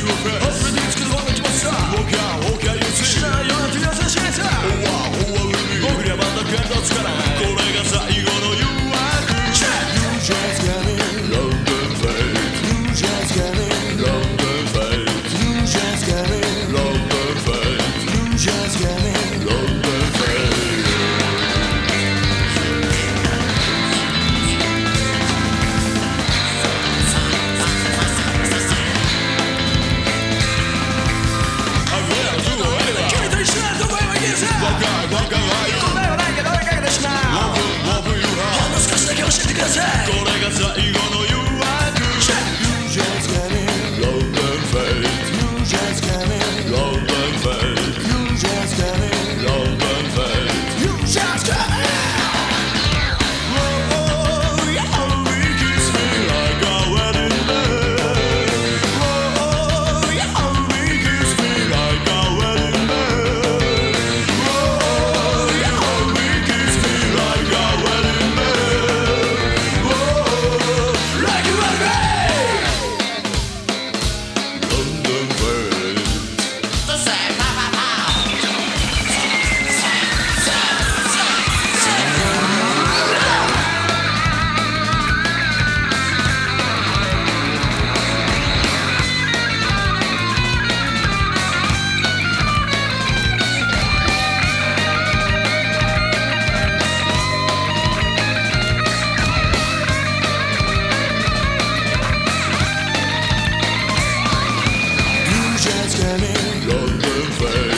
you a best. Hope for these. これが最後 London Fair.